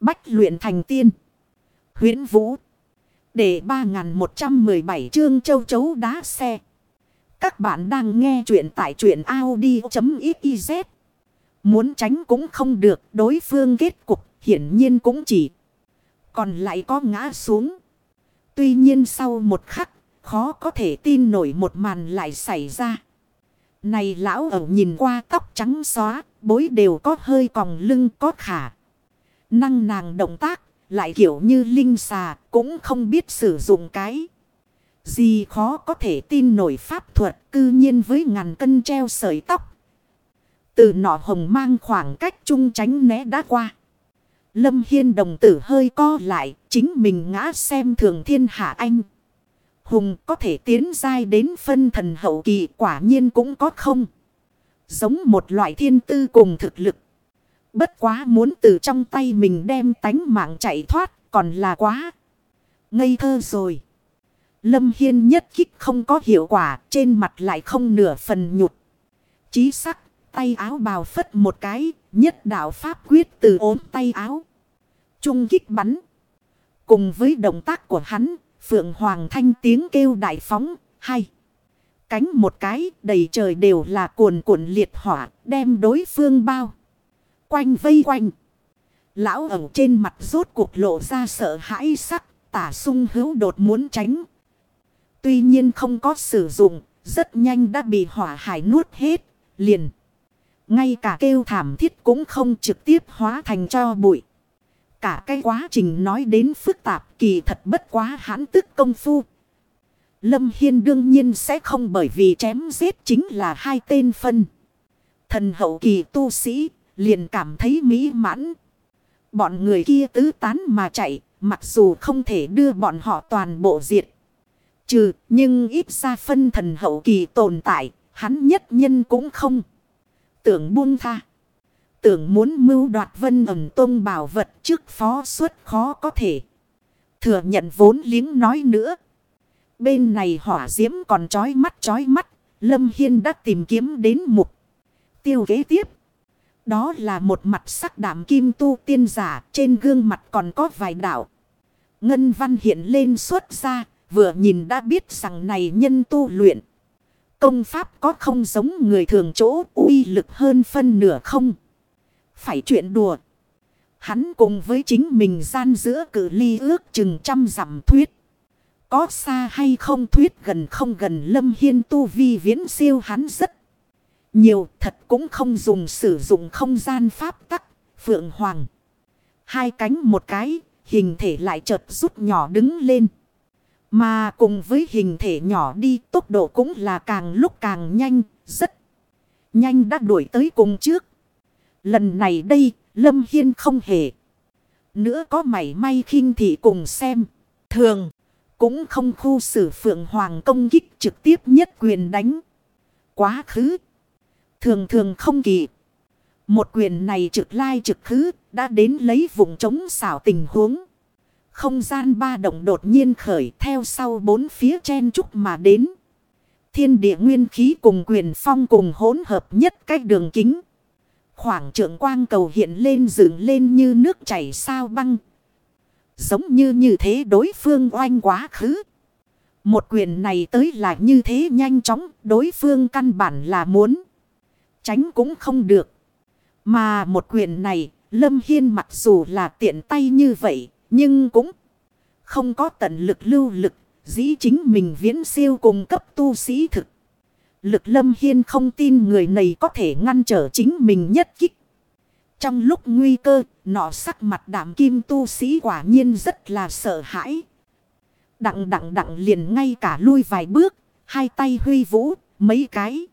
Bách luyện thành tiên. huyễn Vũ. Để 3117 chương châu chấu đá xe. Các bạn đang nghe truyện tại truyện Audi.xyz. Muốn tránh cũng không được. Đối phương kết cục hiển nhiên cũng chỉ. Còn lại có ngã xuống. Tuy nhiên sau một khắc. Khó có thể tin nổi một màn lại xảy ra. Này lão ẩu nhìn qua tóc trắng xóa. Bối đều có hơi còng lưng có khả. Năng nàng động tác, lại kiểu như linh xà, cũng không biết sử dụng cái. Gì khó có thể tin nổi pháp thuật cư nhiên với ngàn cân treo sợi tóc. Từ nọ hồng mang khoảng cách trung tránh né đã qua. Lâm Hiên đồng tử hơi co lại, chính mình ngã xem thường thiên hạ anh. Hùng có thể tiến dai đến phân thần hậu kỳ quả nhiên cũng có không. Giống một loại thiên tư cùng thực lực. Bất quá muốn từ trong tay mình đem tánh mạng chạy thoát còn là quá. Ngây thơ rồi. Lâm Hiên nhất kích không có hiệu quả, trên mặt lại không nửa phần nhụt. Chí sắc, tay áo bào phất một cái, nhất đạo pháp quyết từ ốm tay áo. Trung kích bắn. Cùng với động tác của hắn, Phượng Hoàng Thanh tiếng kêu đại phóng hay. Cánh một cái, đầy trời đều là cuồn cuộn liệt hỏa, đem đối phương bao quanh vây quanh. Lão ẩu trên mặt rốt cuộc lộ ra sợ hãi sắc, tả sung hữu đột muốn tránh. Tuy nhiên không có sử dụng, rất nhanh đã bị hỏa hải nuốt hết, liền. Ngay cả kêu thảm thiết cũng không trực tiếp hóa thành cho bụi. Cả cái quá trình nói đến phức tạp kỳ thật bất quá hãn tức công phu. Lâm Hiên đương nhiên sẽ không bởi vì chém giết chính là hai tên phân. Thần hậu kỳ tu sĩ liền cảm thấy mỹ mãn. Bọn người kia tứ tán mà chạy, mặc dù không thể đưa bọn họ toàn bộ diệt. Trừ, nhưng ít ra phân thần hậu kỳ tồn tại, hắn nhất nhân cũng không. Tưởng buông tha. Tưởng muốn mưu đoạt vân ẩm tôn bảo vật trước phó suốt khó có thể. Thừa nhận vốn liếng nói nữa. Bên này hỏa diễm còn trói mắt trói mắt. Lâm Hiên đã tìm kiếm đến mục. Tiêu kế tiếp. Đó là một mặt sắc đảm kim tu tiên giả, trên gương mặt còn có vài đạo. Ngân văn hiện lên xuất ra, vừa nhìn đã biết rằng này nhân tu luyện. Công pháp có không giống người thường chỗ uy lực hơn phân nửa không. Phải chuyện đùa. Hắn cùng với chính mình gian giữa cử ly ước chừng trăm dặm thuyết. Có xa hay không thuyết gần không gần lâm hiên tu vi viễn siêu hắn rất nhiều thật cũng không dùng sử dụng không gian pháp tắc, phượng hoàng. Hai cánh một cái, hình thể lại chợt rút nhỏ đứng lên. Mà cùng với hình thể nhỏ đi tốc độ cũng là càng lúc càng nhanh, rất nhanh đã đuổi tới cùng trước. Lần này đây, Lâm Hiên không hề. Nữa có mảy may khinh thị cùng xem. Thường, cũng không khu xử Phượng Hoàng công kích trực tiếp nhất quyền đánh. Quá khứ. Thường thường không kỳ. Một quyền này trực lai trực khứ, đã đến lấy vùng chống xảo tình huống. Không gian ba động đột nhiên khởi theo sau bốn phía chen trúc mà đến. Thiên địa nguyên khí cùng quyền phong cùng hỗn hợp nhất cách đường kính. Khoảng trượng quang cầu hiện lên dựng lên như nước chảy sao băng. Giống như như thế đối phương oanh quá khứ. Một quyền này tới là như thế nhanh chóng, đối phương căn bản là muốn. Tránh cũng không được. Mà một quyền này, Lâm Hiên mặc dù là tiện tay như vậy, nhưng cũng không có tận lực lưu lực, dĩ chính mình viễn siêu cùng cấp tu sĩ thực. Lực Lâm Hiên không tin người này có thể ngăn trở chính mình nhất kích. Trong lúc nguy cơ, nọ sắc mặt đảm kim tu sĩ quả nhiên rất là sợ hãi. Đặng đặng đặng liền ngay cả lui vài bước, hai tay huy vũ, mấy cái.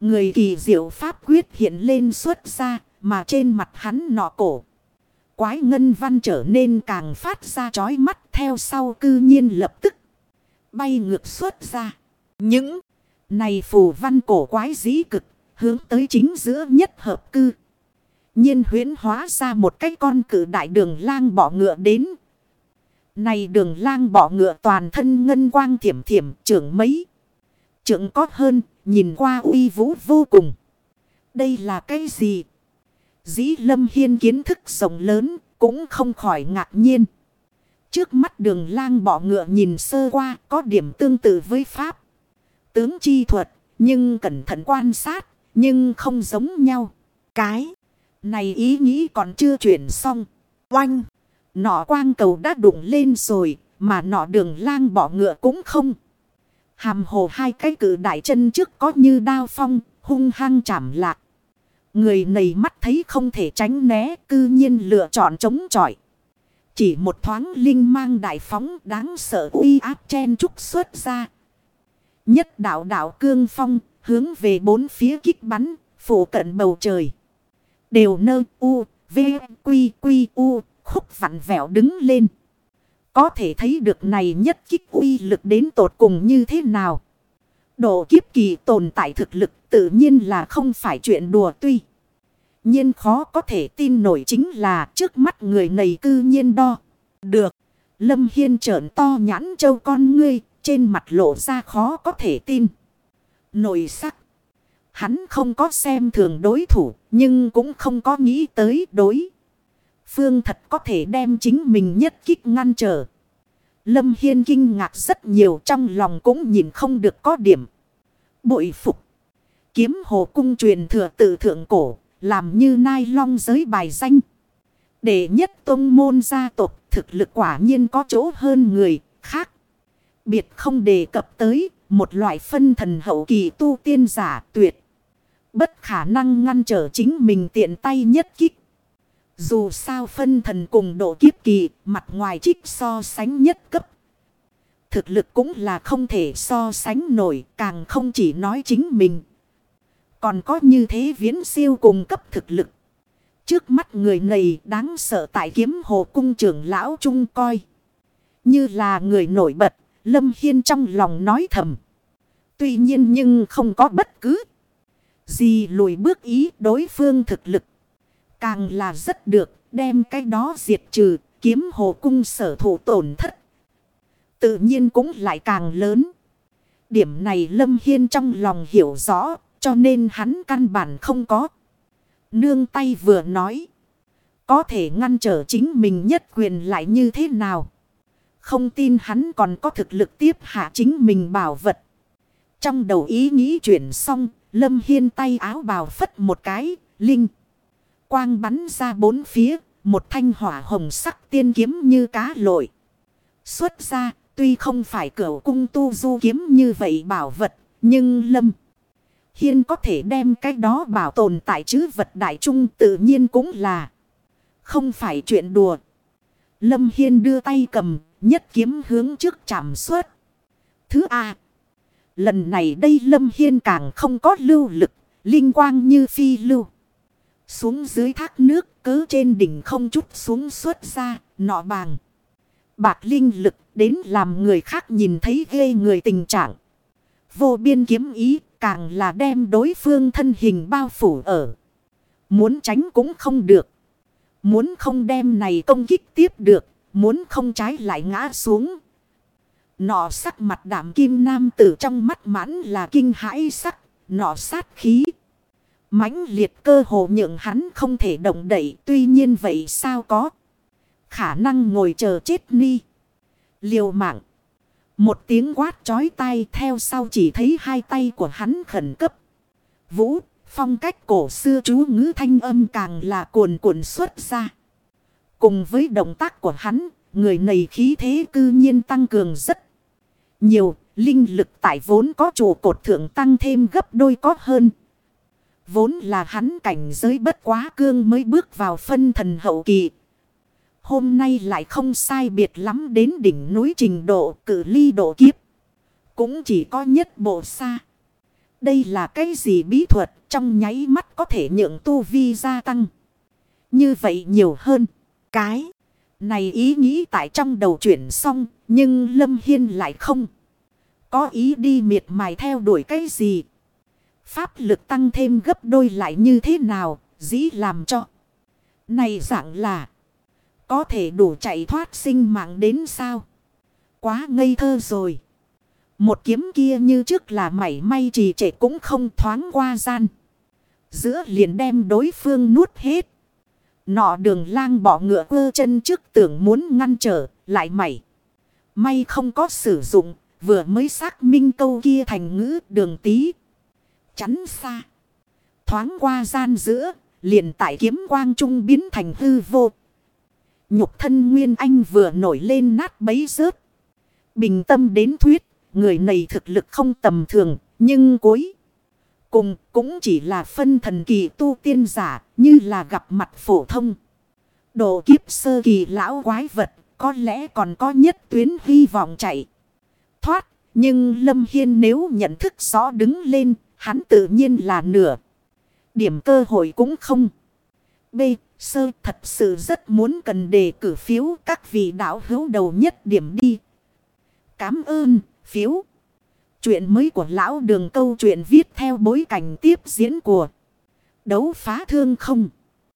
Người kỳ diệu pháp quyết hiện lên xuất ra, mà trên mặt hắn nọ cổ. Quái ngân văn trở nên càng phát ra chói mắt theo sau cư nhiên lập tức. Bay ngược xuất ra. Những này phù văn cổ quái dĩ cực, hướng tới chính giữa nhất hợp cư. nhiên huyến hóa ra một cái con cử đại đường lang bỏ ngựa đến. Này đường lang bỏ ngựa toàn thân ngân quang thiểm thiểm trưởng mấy trượng có hơn nhìn qua uy vũ vô cùng. Đây là cái gì? Dĩ lâm hiên kiến thức rộng lớn, cũng không khỏi ngạc nhiên. Trước mắt đường lang bỏ ngựa nhìn sơ qua có điểm tương tự với Pháp. Tướng chi thuật, nhưng cẩn thận quan sát, nhưng không giống nhau. Cái này ý nghĩ còn chưa chuyển xong. Oanh! Nọ quang cầu đã đụng lên rồi, mà nọ đường lang bỏ ngựa cũng không. Hàm hồ hai cái cử đại chân trước có như đao phong, hung hăng chảm lạc. Người này mắt thấy không thể tránh né, cư nhiên lựa chọn chống chọi. Chỉ một thoáng linh mang đại phóng đáng sợ uy áp chen trúc xuất ra. Nhất đạo đạo cương phong, hướng về bốn phía kích bắn, phủ cận bầu trời. Đều nơ u, v, quy, quy, u, khúc vặn vẹo đứng lên. Có thể thấy được này nhất kích uy lực đến tột cùng như thế nào. Độ kiếp kỳ tồn tại thực lực tự nhiên là không phải chuyện đùa tuy. nhiên khó có thể tin nổi chính là trước mắt người này cư nhiên đo. Được. Lâm Hiên trợn to nhãn châu con ngươi. Trên mặt lộ ra khó có thể tin. Nổi sắc. Hắn không có xem thường đối thủ. Nhưng cũng không có nghĩ tới đối. Phương thật có thể đem chính mình nhất kích ngăn trở. Lâm Hiên kinh ngạc rất nhiều, trong lòng cũng nhìn không được có điểm. Bội phục. Kiếm hồ cung truyền thừa tự thượng cổ. Làm như nai long giới bài danh. Để nhất tôn môn gia tộc, thực lực quả nhiên có chỗ hơn người khác. Biệt không đề cập tới, một loại phân thần hậu kỳ tu tiên giả tuyệt. Bất khả năng ngăn trở chính mình tiện tay nhất kích. Dù sao phân thần cùng độ kiếp kỳ, mặt ngoài trích so sánh nhất cấp. Thực lực cũng là không thể so sánh nổi, càng không chỉ nói chính mình. Còn có như thế viễn siêu cùng cấp thực lực. Trước mắt người này đáng sợ tại kiếm hồ cung trưởng lão trung coi. Như là người nổi bật, Lâm Hiên trong lòng nói thầm. Tuy nhiên nhưng không có bất cứ gì lùi bước ý đối phương thực lực. Càng là rất được, đem cái đó diệt trừ, kiếm hồ cung sở thủ tổn thất. Tự nhiên cũng lại càng lớn. Điểm này Lâm Hiên trong lòng hiểu rõ, cho nên hắn căn bản không có. Nương tay vừa nói. Có thể ngăn trở chính mình nhất quyền lại như thế nào? Không tin hắn còn có thực lực tiếp hạ chính mình bảo vật. Trong đầu ý nghĩ chuyển xong, Lâm Hiên tay áo bào phất một cái, linh. Quang bắn ra bốn phía, một thanh hỏa hồng sắc tiên kiếm như cá lội. Xuất ra, tuy không phải cửa cung tu du kiếm như vậy bảo vật, nhưng Lâm Hiên có thể đem cái đó bảo tồn tại chứ vật đại trung tự nhiên cũng là không phải chuyện đùa. Lâm Hiên đưa tay cầm, nhất kiếm hướng trước chạm suốt. Thứ A. Lần này đây Lâm Hiên càng không có lưu lực, linh quang như phi lưu. Xuống dưới thác nước, cứ trên đỉnh không chút xuống xuất ra, nọ bàng. Bạc linh lực đến làm người khác nhìn thấy ghê người tình trạng. Vô biên kiếm ý, càng là đem đối phương thân hình bao phủ ở. Muốn tránh cũng không được. Muốn không đem này công kích tiếp được, muốn không trái lại ngã xuống. Nọ sắc mặt đảm kim nam tử trong mắt mãn là kinh hãi sắc, nọ sát khí mãnh liệt cơ hồ nhượng hắn không thể động đậy. Tuy nhiên vậy sao có. Khả năng ngồi chờ chết ni. Liều mạng. Một tiếng quát chói tai theo sau chỉ thấy hai tay của hắn khẩn cấp. Vũ, phong cách cổ xưa chú ngữ thanh âm càng là cuồn cuộn xuất ra. Cùng với động tác của hắn, người này khí thế cư nhiên tăng cường rất nhiều. Linh lực tại vốn có trụ cột thượng tăng thêm gấp đôi có hơn. Vốn là hắn cảnh giới bất quá cương mới bước vào phân thần hậu kỳ. Hôm nay lại không sai biệt lắm đến đỉnh núi trình độ cử ly độ kiếp. Cũng chỉ có nhất bộ xa. Đây là cái gì bí thuật trong nháy mắt có thể nhượng tu vi gia tăng. Như vậy nhiều hơn. Cái này ý nghĩ tại trong đầu chuyển xong, nhưng Lâm Hiên lại không. Có ý đi miệt mài theo đuổi cái gì. Pháp lực tăng thêm gấp đôi lại như thế nào, dĩ làm cho. Này dạng là, có thể đủ chạy thoát sinh mạng đến sao? Quá ngây thơ rồi. Một kiếm kia như trước là mảy may trì trệ cũng không thoáng qua gian. Giữa liền đem đối phương nuốt hết. Nọ đường lang bỏ ngựa ơ chân trước tưởng muốn ngăn trở, lại mảy May không có sử dụng, vừa mới xác minh câu kia thành ngữ đường tí. Chắn xa. Thoáng qua gian giữa, liền tại kiếm quang trung biến thành hư vô. Nhục thân Nguyên Anh vừa nổi lên nát bấy rớt. Bình tâm đến thuyết, người này thực lực không tầm thường, nhưng cuối cùng cũng chỉ là phân thần kỳ tu tiên giả, như là gặp mặt phổ thông. Độ kiếp sơ kỳ lão quái vật, có lẽ còn có nhất tuyến hy vọng chạy. Thoát, nhưng Lâm Hiên nếu nhận thức rõ đứng lên, hắn tự nhiên là nửa. Điểm cơ hội cũng không. B. Sơ thật sự rất muốn cần đề cử phiếu các vị đạo hữu đầu nhất điểm đi. Cám ơn, phiếu. Chuyện mới của lão đường câu chuyện viết theo bối cảnh tiếp diễn của đấu phá thương không.